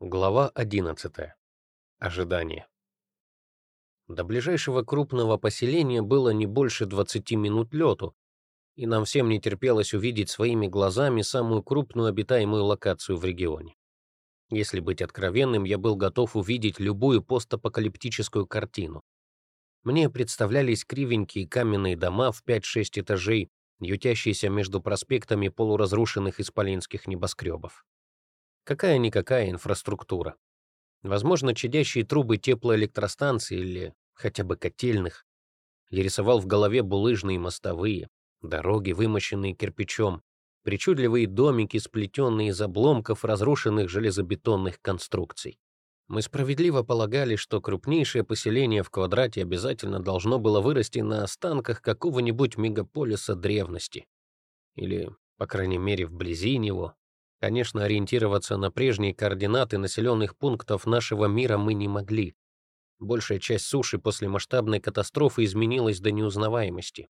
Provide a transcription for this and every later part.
Глава 11. Ожидание. До ближайшего крупного поселения было не больше 20 минут лету, и нам всем не терпелось увидеть своими глазами самую крупную обитаемую локацию в регионе. Если быть откровенным, я был готов увидеть любую постапокалиптическую картину. Мне представлялись кривенькие каменные дома в 5-6 этажей, ютящиеся между проспектами полуразрушенных исполинских небоскребов. Какая-никакая инфраструктура. Возможно, чадящие трубы теплоэлектростанций или хотя бы котельных. Я рисовал в голове булыжные мостовые, дороги, вымощенные кирпичом, причудливые домики, сплетенные из обломков разрушенных железобетонных конструкций. Мы справедливо полагали, что крупнейшее поселение в квадрате обязательно должно было вырасти на останках какого-нибудь мегаполиса древности. Или, по крайней мере, вблизи него, Конечно, ориентироваться на прежние координаты населенных пунктов нашего мира мы не могли. Большая часть суши после масштабной катастрофы изменилась до неузнаваемости.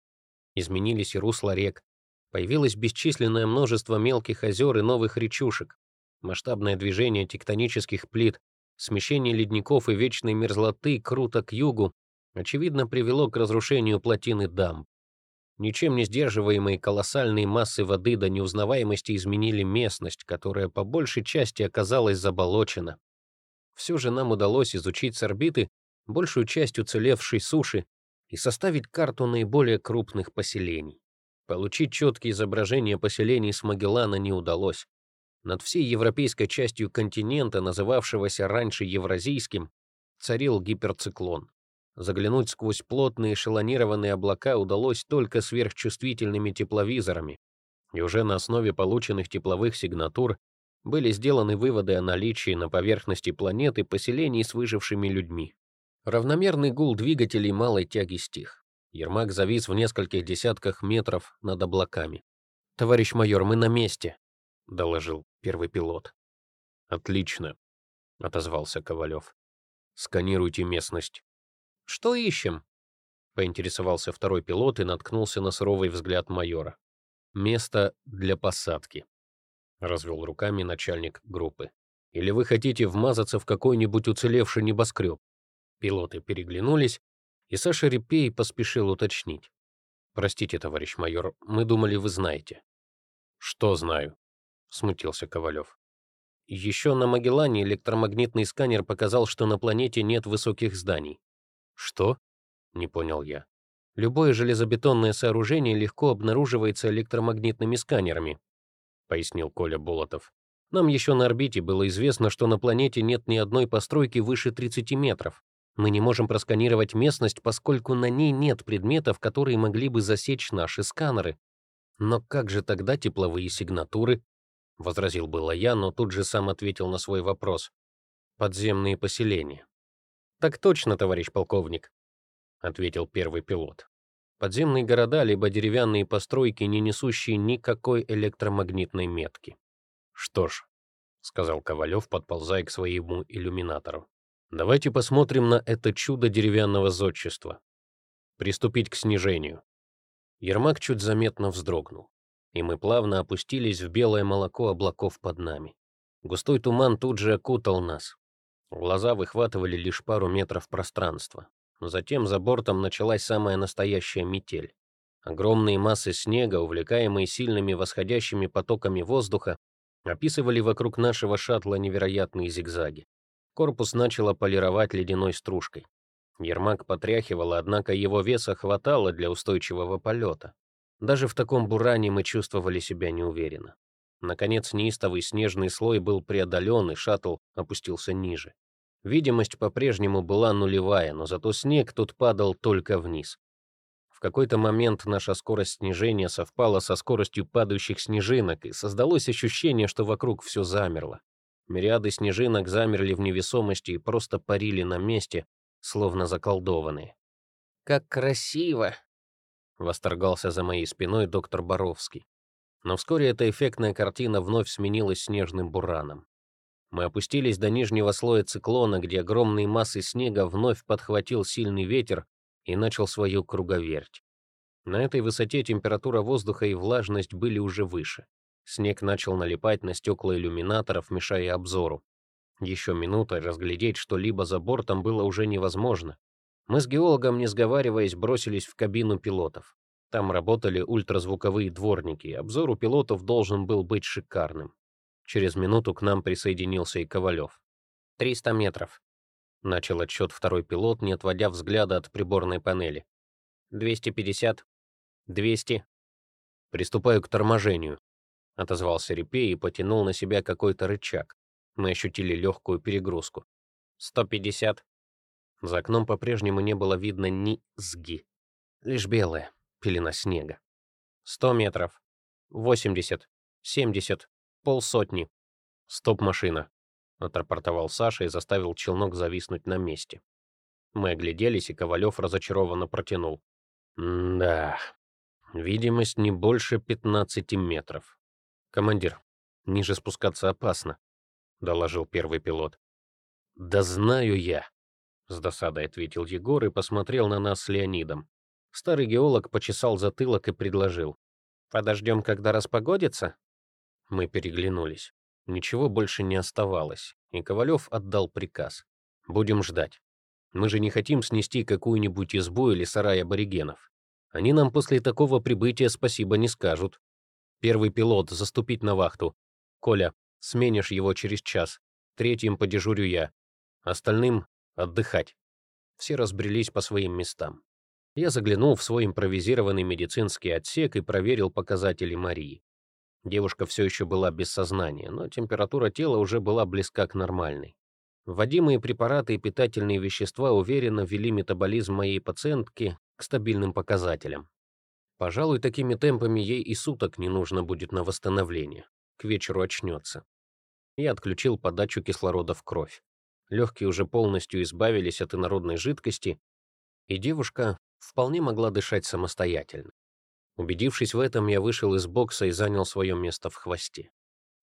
Изменились и русла рек. Появилось бесчисленное множество мелких озер и новых речушек. Масштабное движение тектонических плит, смещение ледников и вечной мерзлоты круто к югу, очевидно, привело к разрушению плотины дамб. Ничем не сдерживаемые колоссальные массы воды до неузнаваемости изменили местность, которая по большей части оказалась заболочена. Все же нам удалось изучить с орбиты большую часть уцелевшей суши и составить карту наиболее крупных поселений. Получить четкие изображения поселений с Магеллана не удалось. Над всей европейской частью континента, называвшегося раньше Евразийским, царил гиперциклон. Заглянуть сквозь плотные эшелонированные облака удалось только сверхчувствительными тепловизорами, и уже на основе полученных тепловых сигнатур были сделаны выводы о наличии на поверхности планеты поселений с выжившими людьми. Равномерный гул двигателей малой тяги стих. Ермак завис в нескольких десятках метров над облаками. «Товарищ майор, мы на месте», — доложил первый пилот. «Отлично», — отозвался Ковалев. «Сканируйте местность. «Что ищем?» — поинтересовался второй пилот и наткнулся на суровый взгляд майора. «Место для посадки», — развел руками начальник группы. «Или вы хотите вмазаться в какой-нибудь уцелевший небоскреб?» Пилоты переглянулись, и Саша Репей поспешил уточнить. «Простите, товарищ майор, мы думали, вы знаете». «Что знаю?» — смутился Ковалев. Еще на Магеллане электромагнитный сканер показал, что на планете нет высоких зданий. «Что?» — не понял я. «Любое железобетонное сооружение легко обнаруживается электромагнитными сканерами», — пояснил Коля Болотов. «Нам еще на орбите было известно, что на планете нет ни одной постройки выше 30 метров. Мы не можем просканировать местность, поскольку на ней нет предметов, которые могли бы засечь наши сканеры. Но как же тогда тепловые сигнатуры?» — возразил было я, но тут же сам ответил на свой вопрос. «Подземные поселения». «Так точно, товарищ полковник», — ответил первый пилот. «Подземные города, либо деревянные постройки, не несущие никакой электромагнитной метки». «Что ж», — сказал Ковалев, подползая к своему иллюминатору, «давайте посмотрим на это чудо деревянного зодчества. Приступить к снижению». Ермак чуть заметно вздрогнул, и мы плавно опустились в белое молоко облаков под нами. Густой туман тут же окутал нас, Глаза выхватывали лишь пару метров пространства. Затем за бортом началась самая настоящая метель. Огромные массы снега, увлекаемые сильными восходящими потоками воздуха, описывали вокруг нашего шаттла невероятные зигзаги. Корпус начало полировать ледяной стружкой. Ермак потряхивал, однако его веса хватало для устойчивого полета. Даже в таком буране мы чувствовали себя неуверенно. Наконец, неистовый снежный слой был преодолен, и шаттл опустился ниже. Видимость по-прежнему была нулевая, но зато снег тут падал только вниз. В какой-то момент наша скорость снижения совпала со скоростью падающих снежинок, и создалось ощущение, что вокруг все замерло. Мириады снежинок замерли в невесомости и просто парили на месте, словно заколдованные. «Как красиво!» — восторгался за моей спиной доктор Боровский. Но вскоре эта эффектная картина вновь сменилась снежным бураном. Мы опустились до нижнего слоя циклона, где огромные массы снега вновь подхватил сильный ветер и начал свою круговерть. На этой высоте температура воздуха и влажность были уже выше. Снег начал налипать на стекла иллюминаторов, мешая обзору. Еще минута разглядеть что-либо за бортом было уже невозможно. Мы с геологом, не сговариваясь, бросились в кабину пилотов. Там работали ультразвуковые дворники, обзор у пилотов должен был быть шикарным. Через минуту к нам присоединился и Ковалев. «Триста метров», — начал отсчет второй пилот, не отводя взгляда от приборной панели. «Двести пятьдесят. Двести. Приступаю к торможению», — отозвался Репей и потянул на себя какой-то рычаг. Мы ощутили легкую перегрузку. «Сто пятьдесят». За окном по-прежнему не было видно ни зги. Лишь белая пелена снега. Сто метров. Восемьдесят. Семьдесят. Полсотни. Стоп, машина. Отрапортовал Саша и заставил челнок зависнуть на месте. Мы огляделись, и Ковалев разочарованно протянул. «Да, видимость не больше 15 метров. Командир, ниже спускаться опасно», — доложил первый пилот. «Да знаю я», — с досадой ответил Егор и посмотрел на нас с Леонидом. Старый геолог почесал затылок и предложил. «Подождем, когда распогодится?» Мы переглянулись. Ничего больше не оставалось, и Ковалев отдал приказ. «Будем ждать. Мы же не хотим снести какую-нибудь избу или сарай аборигенов. Они нам после такого прибытия спасибо не скажут. Первый пилот заступить на вахту. Коля, сменишь его через час. Третьим подежурю я. Остальным отдыхать. Все разбрелись по своим местам. Я заглянул в свой импровизированный медицинский отсек и проверил показатели Марии. Девушка все еще была без сознания, но температура тела уже была близка к нормальной. Вводимые препараты и питательные вещества уверенно ввели метаболизм моей пациентки к стабильным показателям. Пожалуй, такими темпами ей и суток не нужно будет на восстановление. К вечеру очнется. Я отключил подачу кислорода в кровь. Легкие уже полностью избавились от инородной жидкости, и девушка вполне могла дышать самостоятельно. Убедившись в этом, я вышел из бокса и занял свое место в хвосте.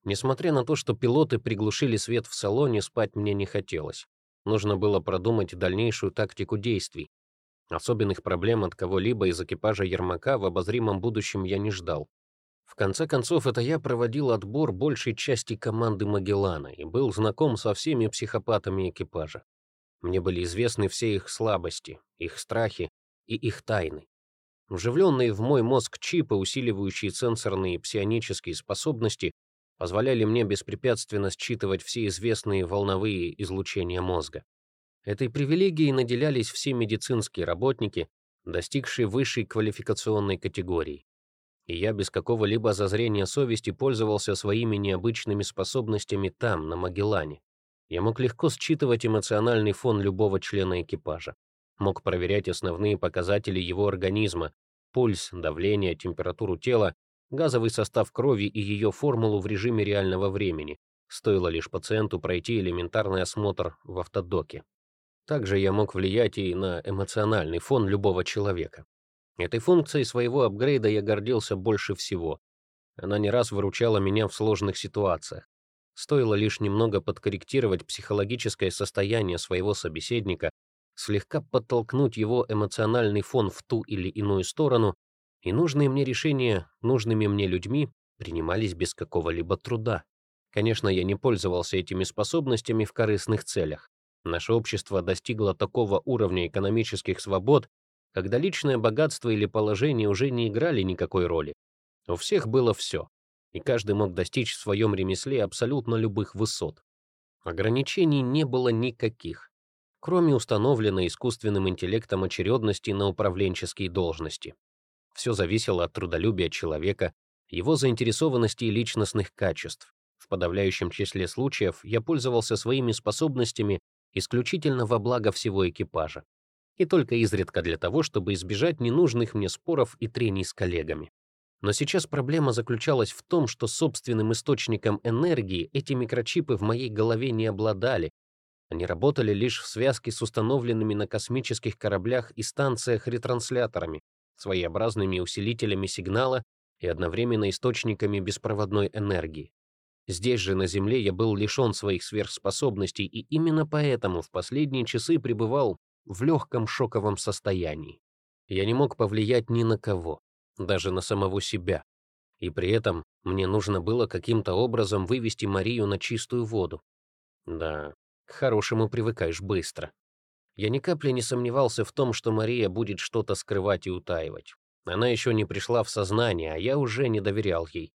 Несмотря на то, что пилоты приглушили свет в салоне, спать мне не хотелось. Нужно было продумать дальнейшую тактику действий. Особенных проблем от кого-либо из экипажа Ермака в обозримом будущем я не ждал. В конце концов, это я проводил отбор большей части команды Магеллана и был знаком со всеми психопатами экипажа. Мне были известны все их слабости, их страхи и их тайны. Вживленные в мой мозг чипы, усиливающие сенсорные и псионические способности, позволяли мне беспрепятственно считывать все известные волновые излучения мозга. Этой привилегией наделялись все медицинские работники, достигшие высшей квалификационной категории. И я без какого-либо зазрения совести пользовался своими необычными способностями там, на Магеллане. Я мог легко считывать эмоциональный фон любого члена экипажа. Мог проверять основные показатели его организма, пульс, давление, температуру тела, газовый состав крови и ее формулу в режиме реального времени. Стоило лишь пациенту пройти элементарный осмотр в автодоке. Также я мог влиять и на эмоциональный фон любого человека. Этой функцией своего апгрейда я гордился больше всего. Она не раз выручала меня в сложных ситуациях. Стоило лишь немного подкорректировать психологическое состояние своего собеседника, слегка подтолкнуть его эмоциональный фон в ту или иную сторону, и нужные мне решения нужными мне людьми принимались без какого-либо труда. Конечно, я не пользовался этими способностями в корыстных целях. Наше общество достигло такого уровня экономических свобод, когда личное богатство или положение уже не играли никакой роли. У всех было все и каждый мог достичь в своем ремесле абсолютно любых высот. Ограничений не было никаких, кроме установленной искусственным интеллектом очередности на управленческие должности. Все зависело от трудолюбия человека, его заинтересованности и личностных качеств. В подавляющем числе случаев я пользовался своими способностями исключительно во благо всего экипажа. И только изредка для того, чтобы избежать ненужных мне споров и трений с коллегами. Но сейчас проблема заключалась в том, что собственным источником энергии эти микрочипы в моей голове не обладали. Они работали лишь в связке с установленными на космических кораблях и станциях ретрансляторами, своеобразными усилителями сигнала и одновременно источниками беспроводной энергии. Здесь же, на Земле, я был лишен своих сверхспособностей, и именно поэтому в последние часы пребывал в легком шоковом состоянии. Я не мог повлиять ни на кого даже на самого себя. И при этом мне нужно было каким-то образом вывести Марию на чистую воду. Да, к хорошему привыкаешь быстро. Я ни капли не сомневался в том, что Мария будет что-то скрывать и утаивать. Она еще не пришла в сознание, а я уже не доверял ей.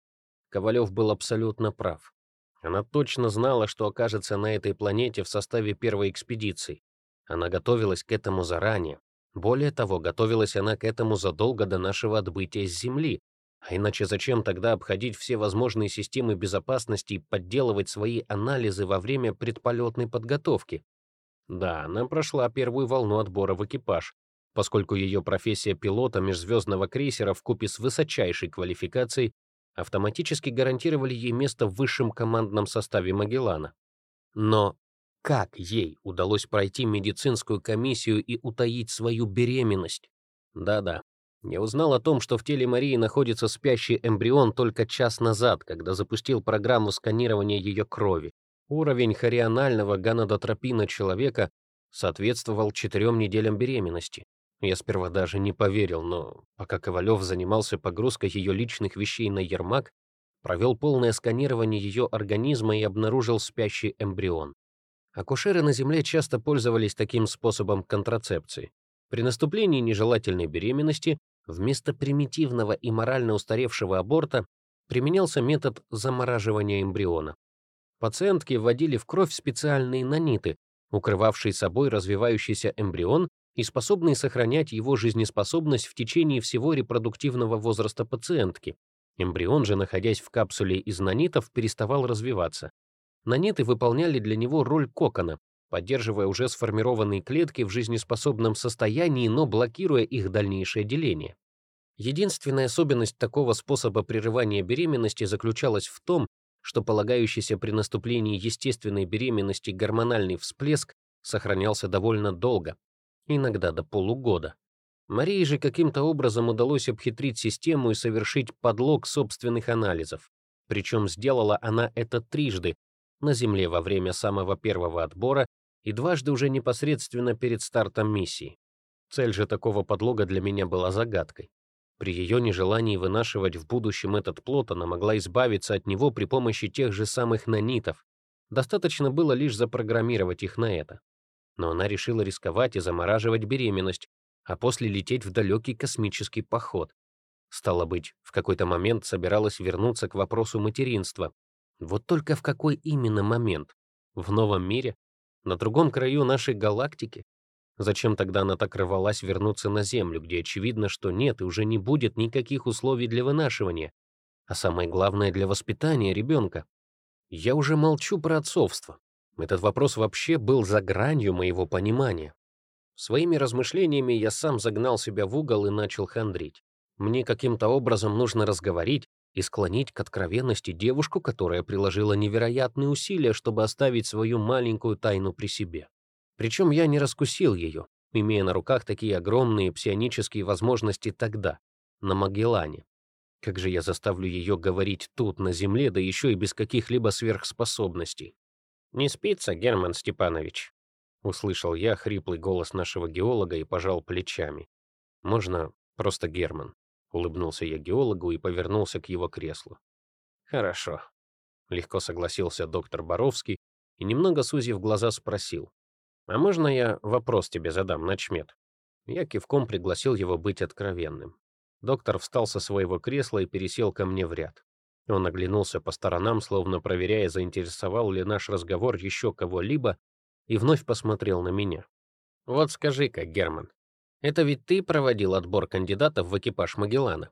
Ковалев был абсолютно прав. Она точно знала, что окажется на этой планете в составе первой экспедиции. Она готовилась к этому заранее. Более того, готовилась она к этому задолго до нашего отбытия с Земли. А иначе зачем тогда обходить все возможные системы безопасности и подделывать свои анализы во время предполетной подготовки? Да, она прошла первую волну отбора в экипаж, поскольку ее профессия пилота межзвездного крейсера в купе с высочайшей квалификацией автоматически гарантировали ей место в высшем командном составе Магеллана. Но как ей удалось пройти медицинскую комиссию и утаить свою беременность? Да-да, я узнал о том, что в теле Марии находится спящий эмбрион только час назад, когда запустил программу сканирования ее крови. Уровень хорионального гонадотропина человека соответствовал четырем неделям беременности. Я сперва даже не поверил, но пока Ковалев занимался погрузкой ее личных вещей на Ермак, провел полное сканирование ее организма и обнаружил спящий эмбрион. Акушеры на Земле часто пользовались таким способом контрацепции. При наступлении нежелательной беременности вместо примитивного и морально устаревшего аборта применялся метод замораживания эмбриона. Пациентки вводили в кровь специальные наниты, укрывавшие собой развивающийся эмбрион и способные сохранять его жизнеспособность в течение всего репродуктивного возраста пациентки. Эмбрион же, находясь в капсуле из нанитов, переставал развиваться. Наниты выполняли для него роль кокона, поддерживая уже сформированные клетки в жизнеспособном состоянии, но блокируя их дальнейшее деление. Единственная особенность такого способа прерывания беременности заключалась в том, что полагающийся при наступлении естественной беременности гормональный всплеск сохранялся довольно долго, иногда до полугода. Марии же каким-то образом удалось обхитрить систему и совершить подлог собственных анализов. Причем сделала она это трижды, на Земле во время самого первого отбора и дважды уже непосредственно перед стартом миссии. Цель же такого подлога для меня была загадкой. При ее нежелании вынашивать в будущем этот плод она могла избавиться от него при помощи тех же самых нанитов. Достаточно было лишь запрограммировать их на это. Но она решила рисковать и замораживать беременность, а после лететь в далекий космический поход. Стало быть, в какой-то момент собиралась вернуться к вопросу материнства, вот только в какой именно момент? В новом мире? На другом краю нашей галактики? Зачем тогда она так рвалась вернуться на Землю, где очевидно, что нет и уже не будет никаких условий для вынашивания, а самое главное для воспитания ребенка? Я уже молчу про отцовство. Этот вопрос вообще был за гранью моего понимания. Своими размышлениями я сам загнал себя в угол и начал хандрить. Мне каким-то образом нужно разговорить, и склонить к откровенности девушку, которая приложила невероятные усилия, чтобы оставить свою маленькую тайну при себе. Причем я не раскусил ее, имея на руках такие огромные псионические возможности тогда, на Магеллане. Как же я заставлю ее говорить тут, на Земле, да еще и без каких-либо сверхспособностей? «Не спится, Герман Степанович?» Услышал я хриплый голос нашего геолога и пожал плечами. «Можно просто Герман?» Улыбнулся я геологу и повернулся к его креслу. «Хорошо», — легко согласился доктор Боровский и, немного сузив глаза, спросил. «А можно я вопрос тебе задам, начмет?» Я кивком пригласил его быть откровенным. Доктор встал со своего кресла и пересел ко мне в ряд. Он оглянулся по сторонам, словно проверяя, заинтересовал ли наш разговор еще кого-либо, и вновь посмотрел на меня. «Вот скажи-ка, Герман, это ведь ты проводил отбор кандидатов в экипаж Магеллана.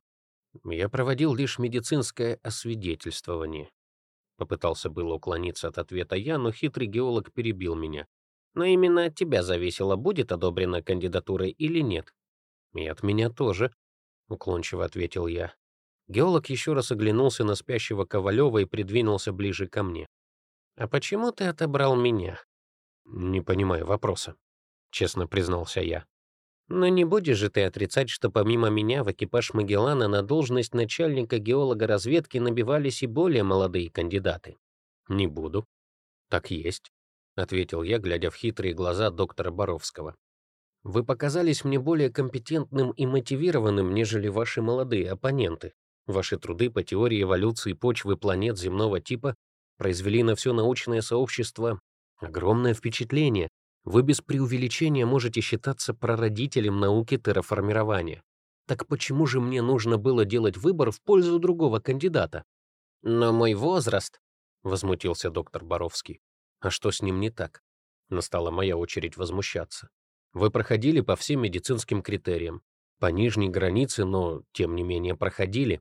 Я проводил лишь медицинское освидетельствование. Попытался было уклониться от ответа я, но хитрый геолог перебил меня. Но именно от тебя зависело, будет одобрена кандидатура или нет. И от меня тоже, уклончиво ответил я. Геолог еще раз оглянулся на спящего Ковалева и придвинулся ближе ко мне. «А почему ты отобрал меня?» «Не понимаю вопроса», — честно признался я. Но не будешь же ты отрицать, что помимо меня в экипаж Магеллана на должность начальника геолога разведки набивались и более молодые кандидаты? Не буду. Так есть, ответил я, глядя в хитрые глаза доктора Боровского. Вы показались мне более компетентным и мотивированным, нежели ваши молодые оппоненты. Ваши труды по теории эволюции почвы планет земного типа произвели на все научное сообщество Огромное впечатление. Вы без преувеличения можете считаться прародителем науки терраформирования. Так почему же мне нужно было делать выбор в пользу другого кандидата? Но мой возраст, — возмутился доктор Боровский. А что с ним не так? Настала моя очередь возмущаться. Вы проходили по всем медицинским критериям. По нижней границе, но, тем не менее, проходили.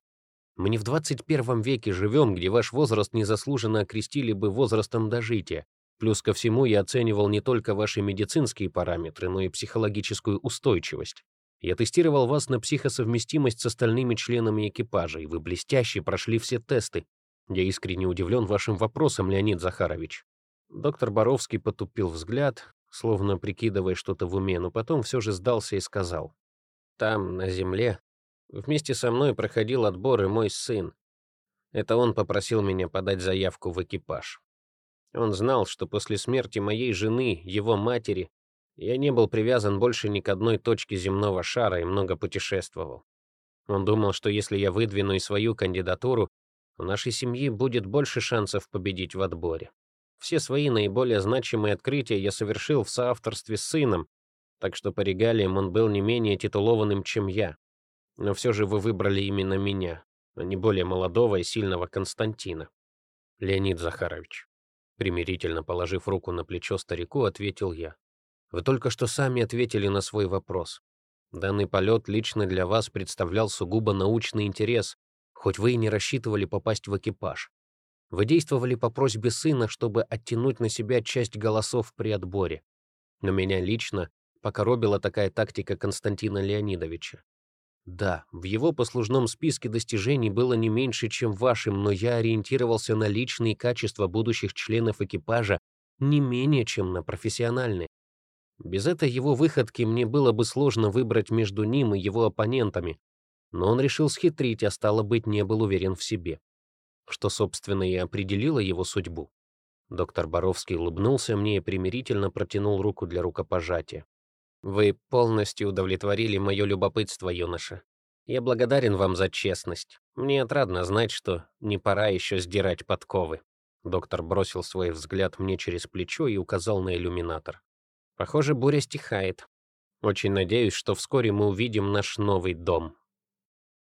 Мы не в 21 веке живем, где ваш возраст незаслуженно окрестили бы возрастом дожития. Плюс ко всему я оценивал не только ваши медицинские параметры, но и психологическую устойчивость. Я тестировал вас на психосовместимость с остальными членами экипажа, и вы блестяще прошли все тесты. Я искренне удивлен вашим вопросом, Леонид Захарович. Доктор Боровский потупил взгляд, словно прикидывая что-то в уме, но потом все же сдался и сказал. «Там, на земле, вместе со мной проходил отбор и мой сын. Это он попросил меня подать заявку в экипаж. Он знал, что после смерти моей жены, его матери, я не был привязан больше ни к одной точке земного шара и много путешествовал. Он думал, что если я выдвину и свою кандидатуру, у нашей семьи будет больше шансов победить в отборе. Все свои наиболее значимые открытия я совершил в соавторстве с сыном, так что по регалиям он был не менее титулованным, чем я. Но все же вы выбрали именно меня, а не более молодого и сильного Константина. Леонид Захарович. Примирительно положив руку на плечо старику, ответил я. «Вы только что сами ответили на свой вопрос. Данный полет лично для вас представлял сугубо научный интерес, хоть вы и не рассчитывали попасть в экипаж. Вы действовали по просьбе сына, чтобы оттянуть на себя часть голосов при отборе. Но меня лично покоробила такая тактика Константина Леонидовича. Да, в его послужном списке достижений было не меньше, чем вашим, но я ориентировался на личные качества будущих членов экипажа не менее, чем на профессиональные. Без этой его выходки мне было бы сложно выбрать между ним и его оппонентами, но он решил схитрить, а стало быть, не был уверен в себе. Что, собственно, и определило его судьбу. Доктор Боровский улыбнулся мне и примирительно протянул руку для рукопожатия. Вы полностью удовлетворили мое любопытство, юноша. Я благодарен вам за честность. Мне отрадно знать, что не пора еще сдирать подковы. Доктор бросил свой взгляд мне через плечо и указал на иллюминатор. Похоже, буря стихает. Очень надеюсь, что вскоре мы увидим наш новый дом.